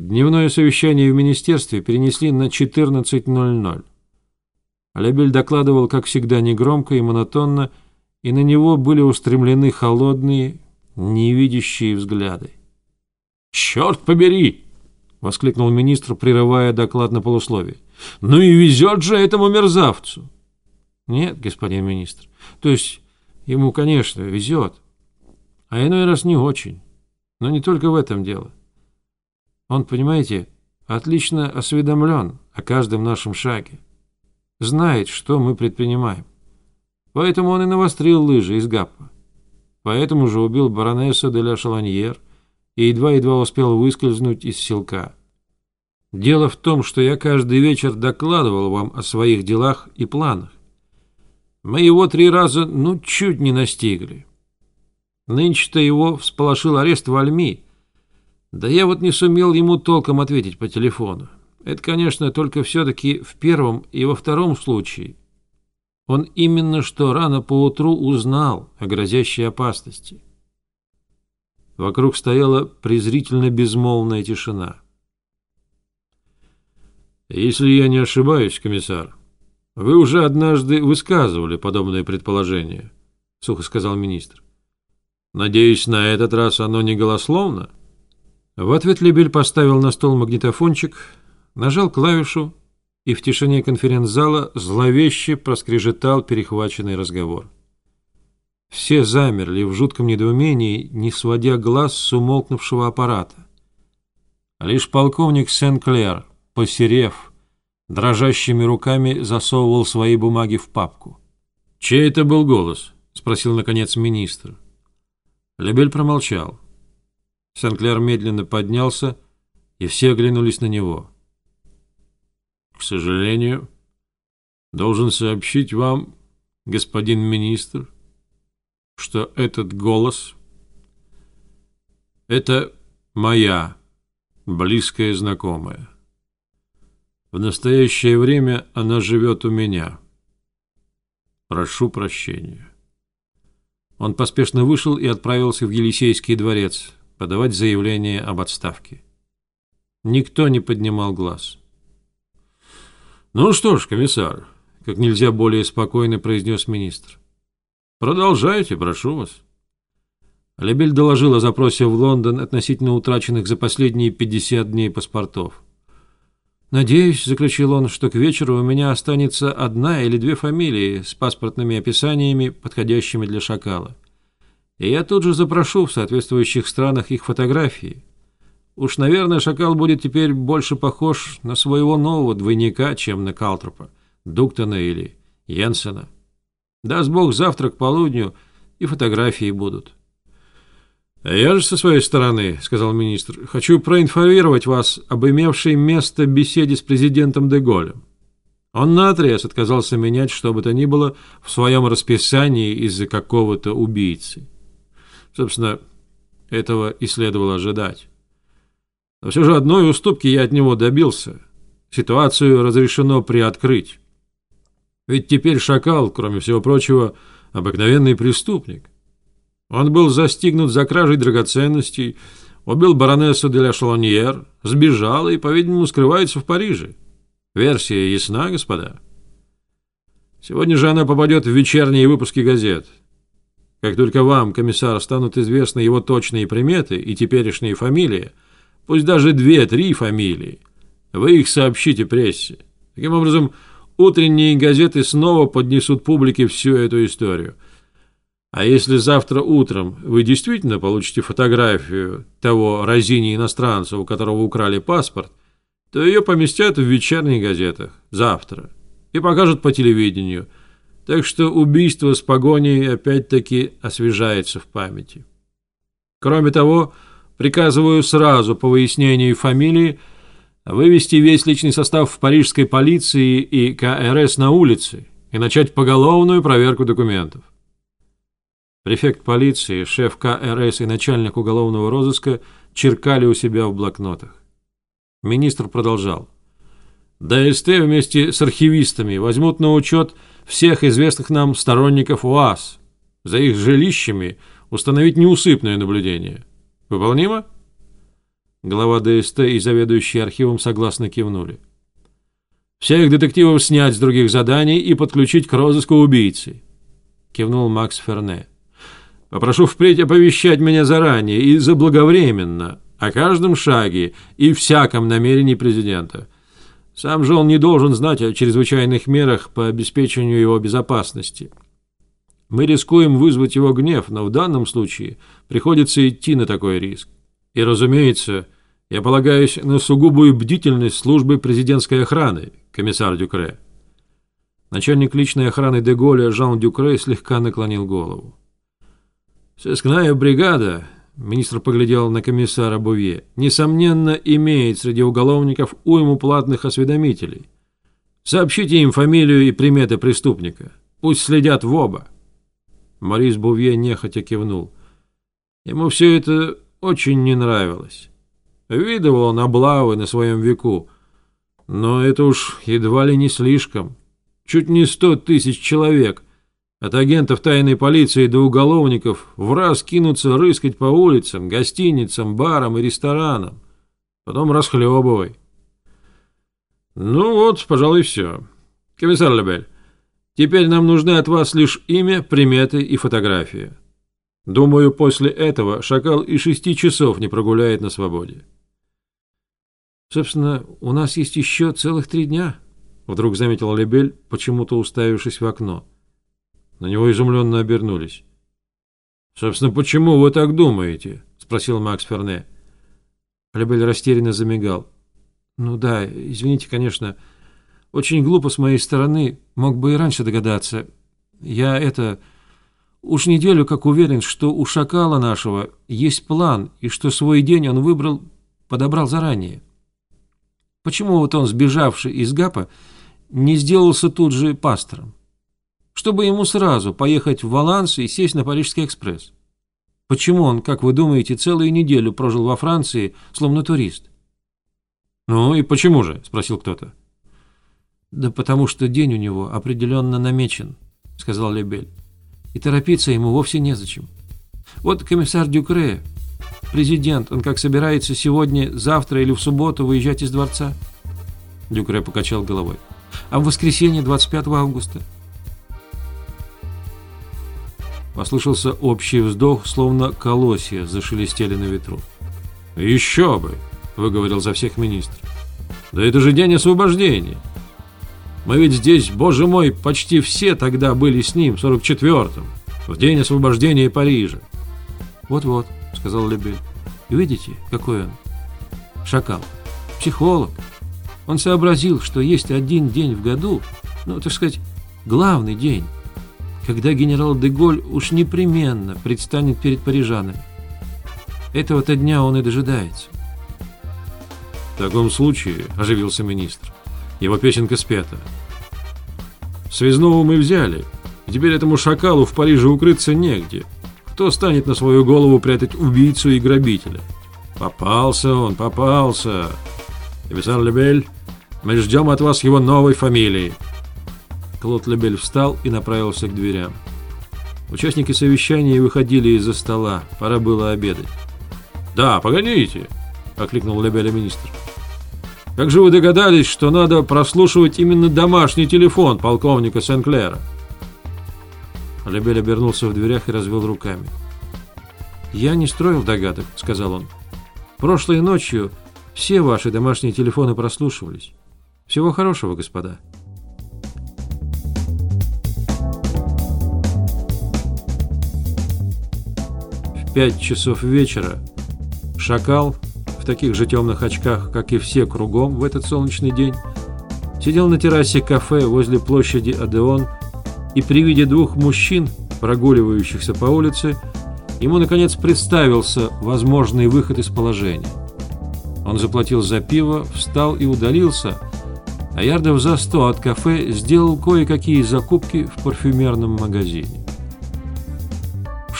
Дневное совещание в министерстве перенесли на 14.00. Лебель докладывал, как всегда, негромко и монотонно, и на него были устремлены холодные, невидящие взгляды. «Черт побери!» — воскликнул министр, прерывая доклад на полусловие. «Ну и везет же этому мерзавцу!» «Нет, господин министр, то есть ему, конечно, везет, а иной раз не очень, но не только в этом дело. Он, понимаете, отлично осведомлен о каждом нашем шаге, знает, что мы предпринимаем. Поэтому он и навострил лыжи из Гаппа. Поэтому же убил баронессу де ля Шаланьер и едва-едва успел выскользнуть из селка. Дело в том, что я каждый вечер докладывал вам о своих делах и планах. Мы его три раза, ну, чуть не настигли. Нынче-то его всполошил арест в Альми. Да я вот не сумел ему толком ответить по телефону. Это, конечно, только все-таки в первом и во втором случае. Он именно что рано поутру узнал о грозящей опасности. Вокруг стояла презрительно безмолвная тишина. «Если я не ошибаюсь, комиссар, вы уже однажды высказывали подобное предположение», — сухо сказал министр. «Надеюсь, на этот раз оно не голословно?» В ответ Лебель поставил на стол магнитофончик, нажал клавишу, и в тишине конференц-зала зловеще проскрежетал перехваченный разговор. Все замерли в жутком недоумении, не сводя глаз с умолкнувшего аппарата. Лишь полковник Сен-Клер, посерев, дрожащими руками засовывал свои бумаги в папку. «Чей это был голос?» — спросил, наконец, министр. Лебель промолчал. Сен-Клер медленно поднялся, и все оглянулись на него. «К сожалению, должен сообщить вам, господин министр, что этот голос — это моя близкая знакомая. В настоящее время она живет у меня. Прошу прощения». Он поспешно вышел и отправился в Елисейский дворец подавать заявление об отставке. Никто не поднимал глаз. «Ну что ж, комиссар», — как нельзя более спокойно произнес министр. «Продолжайте, прошу вас». Лебель доложил о запросе в Лондон относительно утраченных за последние 50 дней паспортов. «Надеюсь», — заключил он, — «что к вечеру у меня останется одна или две фамилии с паспортными описаниями, подходящими для шакала. И я тут же запрошу в соответствующих странах их фотографии. Уж, наверное, шакал будет теперь больше похож на своего нового двойника, чем на Калтропа, Дуктона или Йенсена. Даст Бог завтра к полудню и фотографии будут». «Я же со своей стороны, — сказал министр, — хочу проинформировать вас об имевшей место беседе с президентом Деголем. Он наотрез отказался менять что бы то ни было в своем расписании из-за какого-то убийцы. Собственно, этого и следовало ожидать. Но все же одной уступки я от него добился. Ситуацию разрешено приоткрыть. Ведь теперь шакал, кроме всего прочего, обыкновенный преступник. Он был застигнут за кражей драгоценностей, убил баронессу де ля Шалоньер, сбежал и, по-видимому, скрывается в Париже. Версия ясна, господа? Сегодня же она попадет в вечерние выпуски газет. Как только вам, комиссар, станут известны его точные приметы и теперешние фамилии, пусть даже две-три фамилии, вы их сообщите прессе. Таким образом, утренние газеты снова поднесут публике всю эту историю – а если завтра утром вы действительно получите фотографию того разини иностранца, у которого украли паспорт, то ее поместят в вечерних газетах завтра и покажут по телевидению. Так что убийство с погоней опять-таки освежается в памяти. Кроме того, приказываю сразу по выяснению фамилии вывести весь личный состав в парижской полиции и КРС на улице и начать поголовную проверку документов. Префект полиции, шеф КРС и начальник уголовного розыска черкали у себя в блокнотах. Министр продолжал. ДСТ вместе с архивистами возьмут на учет всех известных нам сторонников УАЗ. За их жилищами установить неусыпное наблюдение. Выполнимо? Глава ДСТ и заведующий архивом согласно кивнули. «Всех детективов снять с других заданий и подключить к розыску убийцы», — кивнул Макс Ферне. «Попрошу впредь оповещать меня заранее и заблаговременно о каждом шаге и всяком намерении президента. Сам же он не должен знать о чрезвычайных мерах по обеспечению его безопасности». Мы рискуем вызвать его гнев, но в данном случае приходится идти на такой риск. И, разумеется, я полагаюсь на сугубую бдительность службы президентской охраны, комиссар Дюкре. Начальник личной охраны Деголя Жан Дюкре слегка наклонил голову. «Сыскная бригада», — министр поглядел на комиссара Бувье, «несомненно, имеет среди уголовников уйму платных осведомителей. Сообщите им фамилию и приметы преступника. Пусть следят в оба». Морис Бувье нехотя кивнул. Ему все это очень не нравилось. Видывал он облавы на своем веку, но это уж едва ли не слишком. Чуть не сто тысяч человек, от агентов тайной полиции до уголовников, в раз кинутся рыскать по улицам, гостиницам, барам и ресторанам. Потом расхлебывай. Ну вот, пожалуй, все. Комиссар Лебель, Теперь нам нужны от вас лишь имя, приметы и фотография. Думаю, после этого шакал и шести часов не прогуляет на свободе. Собственно, у нас есть еще целых три дня, вдруг заметил Лебель, почему-то уставившись в окно. На него изумленно обернулись. «Собственно, почему вы так думаете?» — спросил Макс Ферне. Лебель растерянно замигал. «Ну да, извините, конечно, — очень глупо с моей стороны, мог бы и раньше догадаться. Я это... Уж неделю как уверен, что у шакала нашего есть план, и что свой день он выбрал, подобрал заранее. Почему вот он, сбежавший из ГАПа, не сделался тут же пастором? Чтобы ему сразу поехать в Валанс и сесть на Парижский экспресс. Почему он, как вы думаете, целую неделю прожил во Франции, словно турист? «Ну и почему же?» – спросил кто-то. «Да потому что день у него определенно намечен», — сказал Лебель. «И торопиться ему вовсе незачем. Вот комиссар Дюкре, президент, он как собирается сегодня, завтра или в субботу выезжать из дворца?» Дюкре покачал головой. «А в воскресенье, 25 августа?» Послышался общий вздох, словно колосья зашелестели на ветру. «Еще бы!» — выговорил за всех министр. «Да это же день освобождения!» Мы ведь здесь, боже мой, почти все тогда были с ним, в 44-м, в день освобождения Парижа. Вот-вот, сказал Лебель. Видите, какой он? Шакал. Психолог. Он сообразил, что есть один день в году, ну, так сказать, главный день, когда генерал Деголь уж непременно предстанет перед парижанами. Этого-то дня он и дожидается. В таком случае, оживился министр, его песенка спета. Связного мы взяли, и теперь этому шакалу в Париже укрыться негде. Кто станет на свою голову прятать убийцу и грабителя? Попался он, попался. Комиссар Лебель, мы ждем от вас его новой фамилии. Клод Лебель встал и направился к дверям. Участники совещания выходили из-за стола. Пора было обедать. «Да, погодите!» — окликнул Лебеля министр. Как же вы догадались, что надо прослушивать именно домашний телефон полковника Сен-Клера? Лебель обернулся в дверях и развел руками. «Я не строил догадок», — сказал он. «Прошлой ночью все ваши домашние телефоны прослушивались. Всего хорошего, господа». Пять часов вечера шакал в таких же темных очках, как и все кругом в этот солнечный день, сидел на террасе кафе возле площади Адеон и при виде двух мужчин, прогуливающихся по улице, ему наконец представился возможный выход из положения. Он заплатил за пиво, встал и удалился, а ярдов за сто от кафе сделал кое-какие закупки в парфюмерном магазине.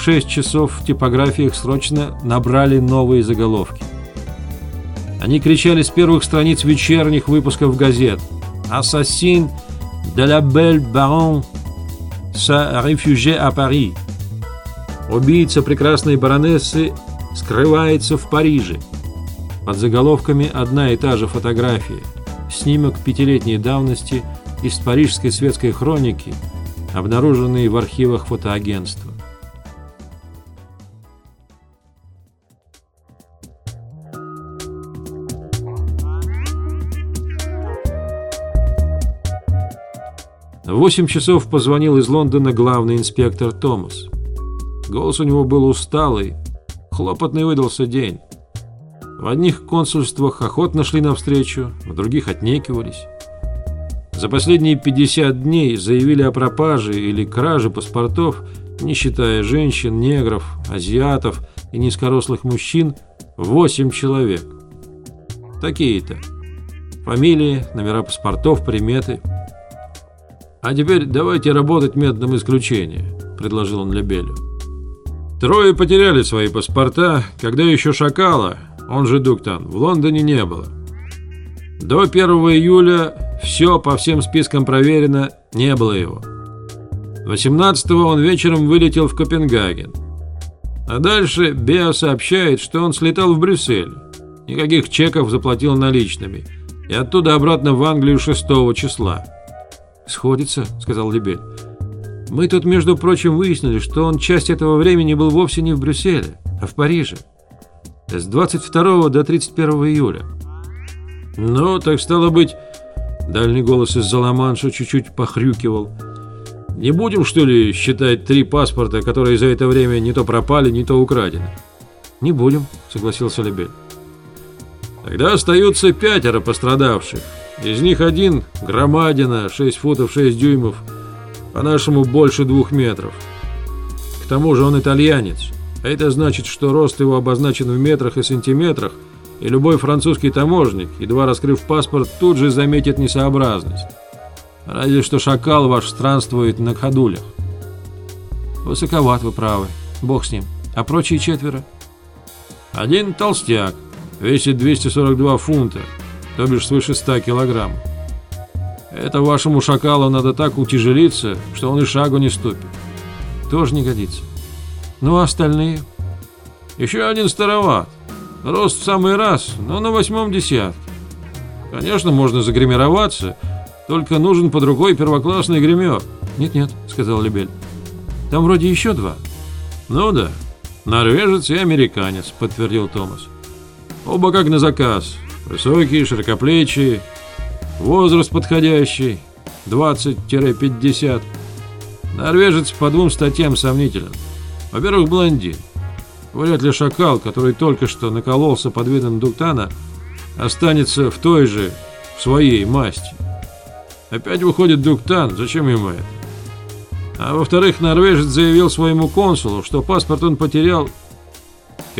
В шесть часов в типографиях срочно набрали новые заголовки. Они кричали с первых страниц вечерних выпусков газет. «Ассасин de la belle baron sa réfugié à Paris». «Убийца прекрасной баронессы скрывается в Париже». Под заголовками одна и та же фотография. Снимок пятилетней давности из парижской светской хроники, обнаруженный в архивах фотоагентства. В 8 часов позвонил из Лондона главный инспектор Томас. Голос у него был усталый, хлопотный выдался день. В одних консульствах охотно шли навстречу, в других отнекивались. За последние 50 дней заявили о пропаже или краже паспортов, не считая женщин, негров, азиатов и низкорослых мужчин, 8 человек. Такие-то. Фамилии, номера паспортов, приметы – «А теперь давайте работать методом исключения», – предложил он Лебелю. Трое потеряли свои паспорта, когда еще Шакала, он же Дуктан, в Лондоне не было. До 1 июля все по всем спискам проверено, не было его. 18-го он вечером вылетел в Копенгаген. А дальше Бео сообщает, что он слетал в Брюссель. Никаких чеков заплатил наличными. И оттуда обратно в Англию 6 числа. «Сходится», — сказал Лебель. «Мы тут, между прочим, выяснили, что он часть этого времени был вовсе не в Брюсселе, а в Париже. С 22 до 31 июля». «Ну, так стало быть...» Дальний голос из-за Ла-Манша чуть-чуть похрюкивал. «Не будем, что ли, считать три паспорта, которые за это время не то пропали, не то украдены?» «Не будем», — согласился Лебель. «Тогда остаются пятеро пострадавших. Из них один – громадина, 6 футов 6 дюймов, по-нашему больше двух метров. К тому же он итальянец, а это значит, что рост его обозначен в метрах и сантиметрах, и любой французский таможник, едва раскрыв паспорт, тут же заметит несообразность. Разве что шакал ваш странствует на ходулях. Высоковат вы правы, бог с ним. А прочие четверо? Один толстяк, весит 242 фунта, то бишь свыше 100 килограмм. Это вашему шакалу надо так утяжелиться, что он и шагу не ступит. Тоже не годится. Ну а остальные? Еще один староват. Рост в самый раз, но на восьмом десятке. Конечно, можно загримироваться, только нужен под рукой первоклассный гример. Нет-нет, сказал Лебель. Там вроде еще два. Ну да, норвежец и американец, подтвердил Томас. Оба как на заказ, Высокие, широкоплечие, возраст подходящий, 20-50. Норвежец по двум статьям сомнителен. Во-первых, блондин. Вряд ли шакал, который только что накололся под видом дуктана, останется в той же, в своей масти. Опять выходит дуктан, зачем ему это? А во-вторых, норвежец заявил своему консулу, что паспорт он потерял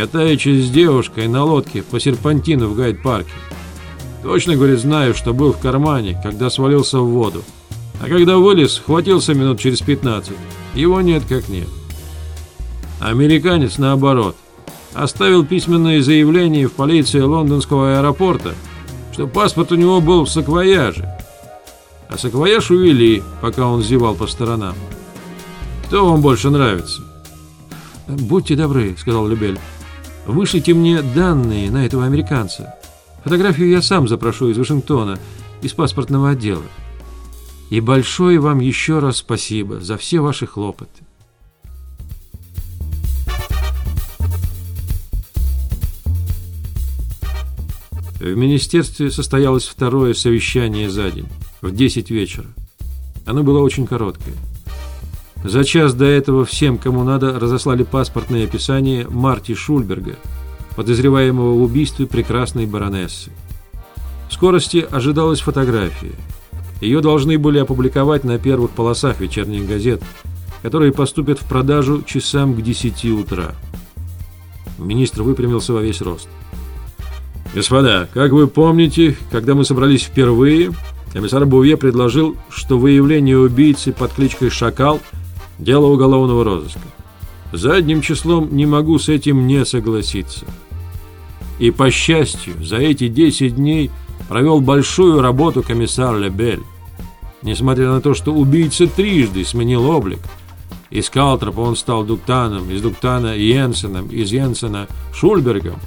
катаючись с девушкой на лодке по серпантину в гайд-парке. Точно, говорит, знаю, что был в кармане, когда свалился в воду. А когда вылез, хватился минут через 15. Его нет как нет. Американец, наоборот, оставил письменное заявление в полиции лондонского аэропорта, что паспорт у него был в саквояже. А саквояж увели, пока он зевал по сторонам. Кто вам больше нравится? «Будьте добры», — сказал Любель. Вышлите мне данные на этого американца. Фотографию я сам запрошу из Вашингтона, из паспортного отдела. И большое вам еще раз спасибо за все ваши хлопоты. В министерстве состоялось второе совещание за день, в 10 вечера. Оно было очень короткое. За час до этого всем, кому надо, разослали паспортное описание Марти Шульберга, подозреваемого в убийстве прекрасной баронессы. В скорости ожидалась фотография. Ее должны были опубликовать на первых полосах вечерних газет, которые поступят в продажу часам к 10 утра. Министр выпрямился во весь рост. «Господа, как вы помните, когда мы собрались впервые, комиссар Бувье предложил, что выявление убийцы под кличкой «Шакал» – Дело уголовного розыска. Задним числом не могу с этим не согласиться. И, по счастью, за эти 10 дней провел большую работу комиссар Лебель. Несмотря на то, что убийца трижды сменил облик, из Калтрапа он стал Дуктаном, из Дуктана Йенсеном, из Йенсена Шульбергом,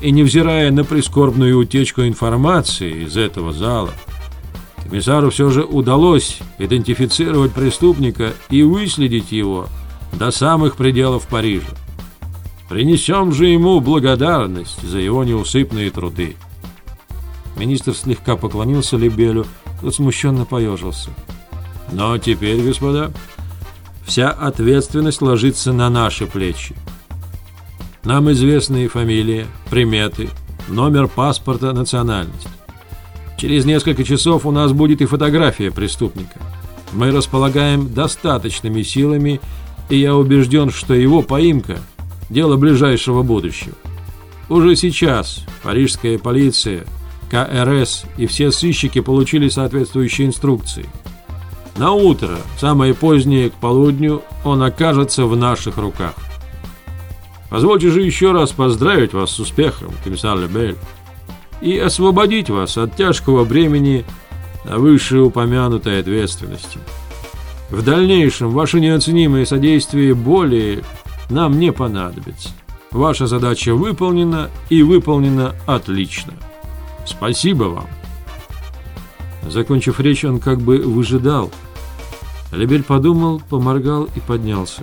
И невзирая на прискорбную утечку информации из этого зала, комиссару все же удалось идентифицировать преступника и выследить его до самых пределов Парижа. Принесем же ему благодарность за его неусыпные труды. Министр слегка поклонился Лебелю, тот смущенно поежился. Но теперь, господа, вся ответственность ложится на наши плечи. Нам известны фамилия, приметы, номер паспорта, национальность. Через несколько часов у нас будет и фотография преступника. Мы располагаем достаточными силами, и я убежден, что его поимка – дело ближайшего будущего. Уже сейчас парижская полиция, КРС и все сыщики получили соответствующие инструкции. На утро, самое позднее к полудню, он окажется в наших руках. Позвольте же еще раз поздравить вас с успехом, комиссар Лебель и освободить вас от тяжкого бремени вышеупомянутой ответственности. В дальнейшем ваше неоценимое содействие более нам не понадобится. Ваша задача выполнена и выполнена отлично. Спасибо вам. Закончив речь, он как бы выжидал. Лебель подумал, поморгал и поднялся.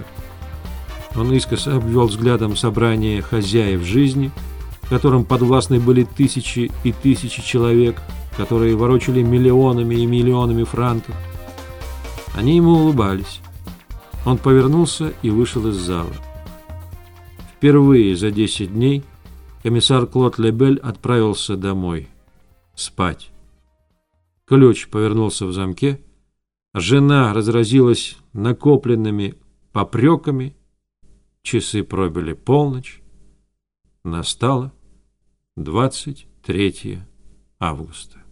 Он искоса обвел взглядом собрание хозяев жизни – которым подвластны были тысячи и тысячи человек, которые ворочали миллионами и миллионами франков. Они ему улыбались. Он повернулся и вышел из зала. Впервые за 10 дней комиссар Клод Лебель отправился домой. Спать. Ключ повернулся в замке. Жена разразилась накопленными попреками. Часы пробили полночь. Настало 23 августа.